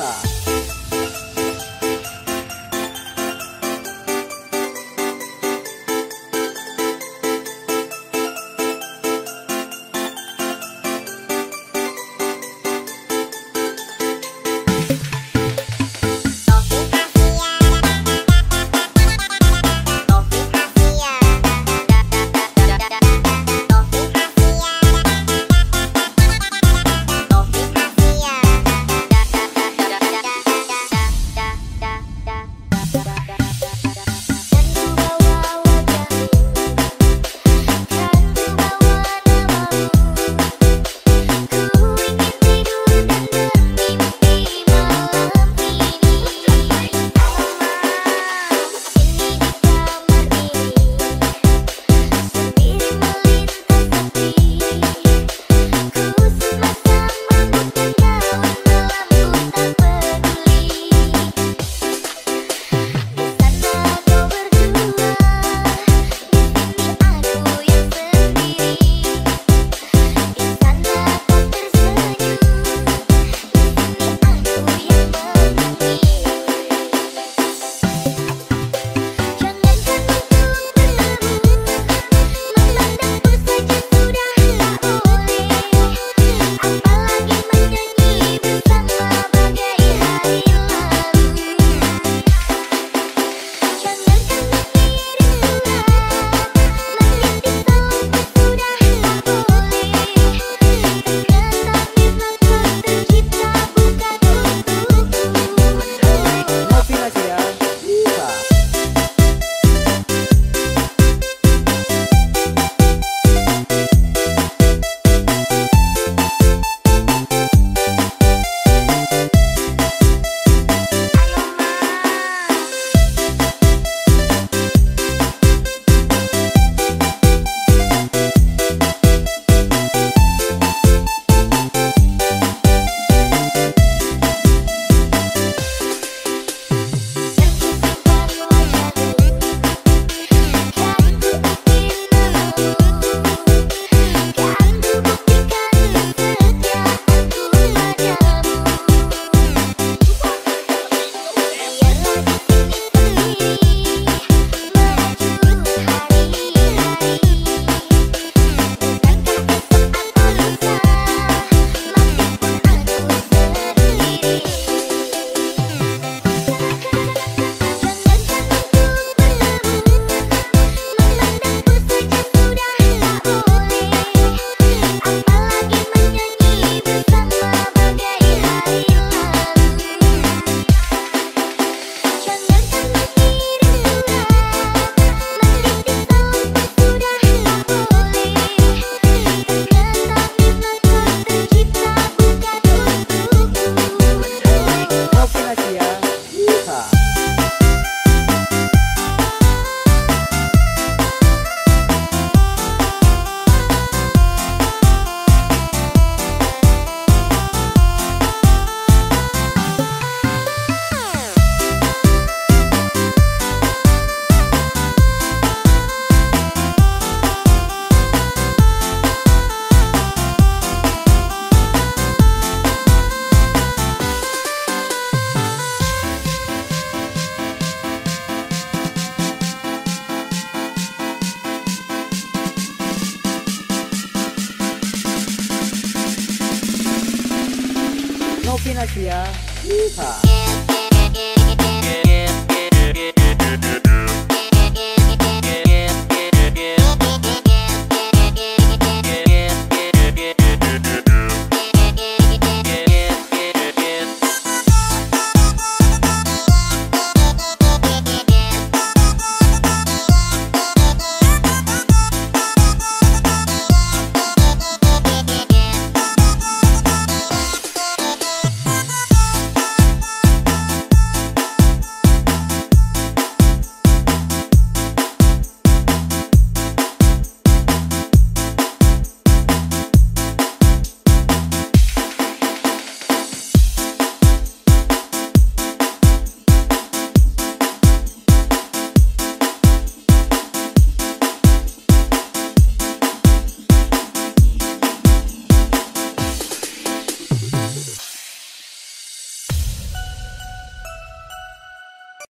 America. Novinasia. Yeehaw.